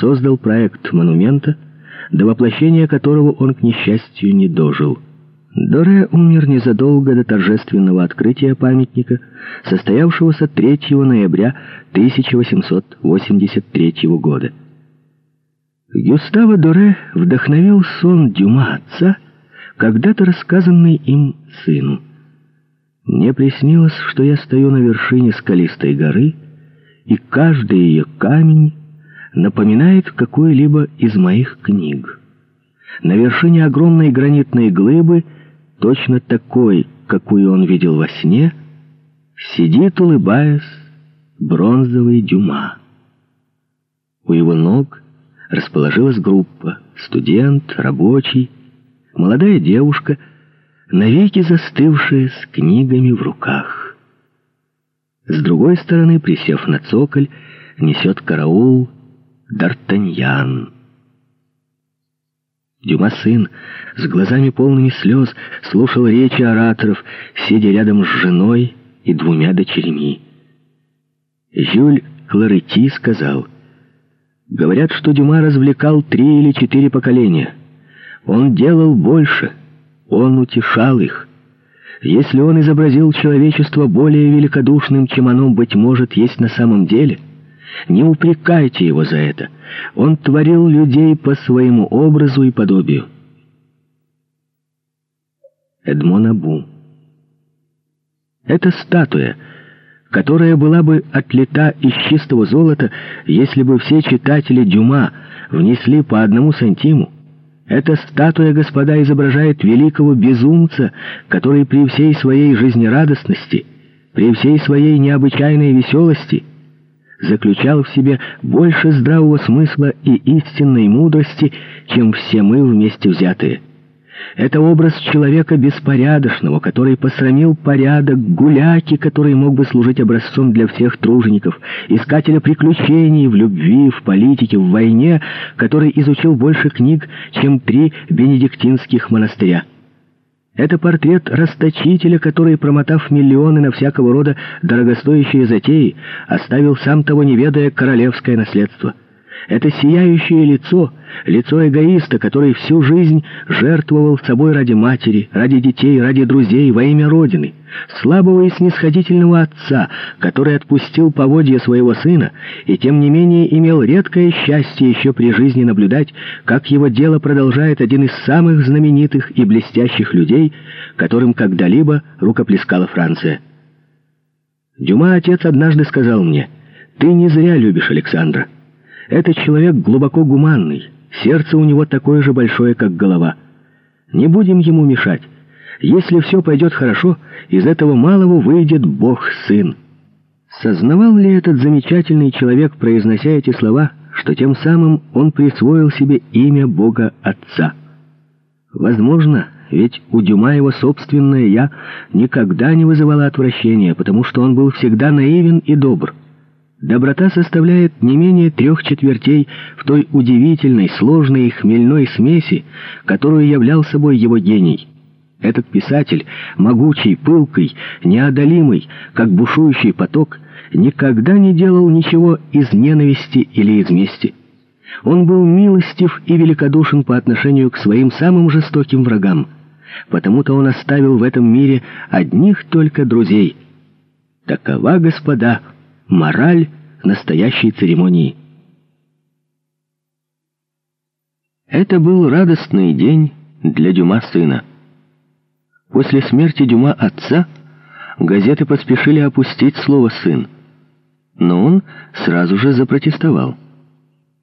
создал проект монумента, до воплощения которого он, к несчастью, не дожил. Доре умер незадолго до торжественного открытия памятника, состоявшегося 3 ноября 1883 года. Гюставо Доре вдохновил сон Дюма отца, когда-то рассказанный им сыну. Мне приснилось, что я стою на вершине скалистой горы, и каждый ее камень напоминает какую-либо из моих книг. На вершине огромной гранитной глыбы, точно такой, какую он видел во сне, сидит, улыбаясь, бронзовый дюма. У его ног расположилась группа — студент, рабочий, молодая девушка, навеки застывшая с книгами в руках. С другой стороны, присев на цоколь, несет караул Д'Артаньян. Дюма сын, с глазами полными слез, слушал речи ораторов, сидя рядом с женой и двумя дочерьми. Жюль Кларети сказал, «Говорят, что Дюма развлекал три или четыре поколения. Он делал больше, он утешал их. Если он изобразил человечество более великодушным, чем оно, быть может, есть на самом деле...» Не упрекайте его за это. Он творил людей по своему образу и подобию. Эдмон Абу. Это статуя, которая была бы отлита из чистого золота, если бы все читатели Дюма внесли по одному сантиму. Эта статуя, господа, изображает великого безумца, который при всей своей жизнерадостности, при всей своей необычайной веселости — заключал в себе больше здравого смысла и истинной мудрости, чем все мы вместе взятые. Это образ человека беспорядочного, который посрамил порядок, гуляки, который мог бы служить образцом для всех тружеников, искателя приключений в любви, в политике, в войне, который изучил больше книг, чем три бенедиктинских монастыря. Это портрет расточителя, который, промотав миллионы на всякого рода дорогостоящие затеи, оставил сам того неведая королевское наследство. Это сияющее лицо, лицо эгоиста, который всю жизнь жертвовал собой ради матери, ради детей, ради друзей, во имя Родины. Слабого и снисходительного отца, который отпустил поводья своего сына и тем не менее имел редкое счастье еще при жизни наблюдать, как его дело продолжает один из самых знаменитых и блестящих людей, которым когда-либо рукоплескала Франция. Дюма отец однажды сказал мне, «Ты не зря любишь Александра». Этот человек глубоко гуманный, сердце у него такое же большое, как голова. Не будем ему мешать. Если все пойдет хорошо, из этого малого выйдет Бог-сын. Сознавал ли этот замечательный человек, произнося эти слова, что тем самым он присвоил себе имя Бога-Отца? Возможно, ведь у Дюма его собственное «я» никогда не вызывало отвращения, потому что он был всегда наивен и добр. Доброта составляет не менее трех четвертей в той удивительной, сложной и хмельной смеси, которую являл собой его гений. Этот писатель, могучий, пылкий, неодолимый, как бушующий поток, никогда не делал ничего из ненависти или из мести. Он был милостив и великодушен по отношению к своим самым жестоким врагам, потому-то он оставил в этом мире одних только друзей. Такова, господа, — мораль настоящей церемонии. Это был радостный день для Дюма сына. После смерти Дюма отца газеты поспешили опустить слово «сын», но он сразу же запротестовал.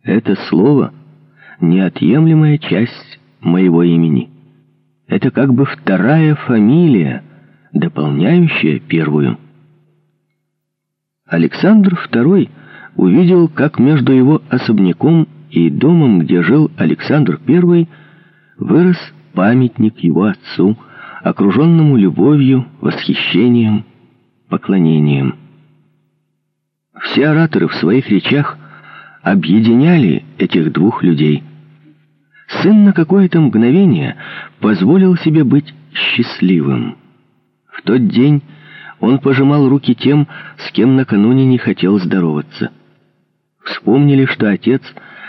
Это слово — неотъемлемая часть моего имени. Это как бы вторая фамилия, дополняющая первую. Александр II увидел, как между его особняком и домом, где жил Александр I, вырос памятник его отцу, окруженному любовью, восхищением, поклонением. Все ораторы в своих речах объединяли этих двух людей. Сын на какое-то мгновение позволил себе быть счастливым. В тот день он пожимал руки тем, с кем накануне не хотел здороваться. Вспомнили, что отец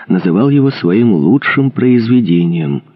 называл его своим лучшим произведением –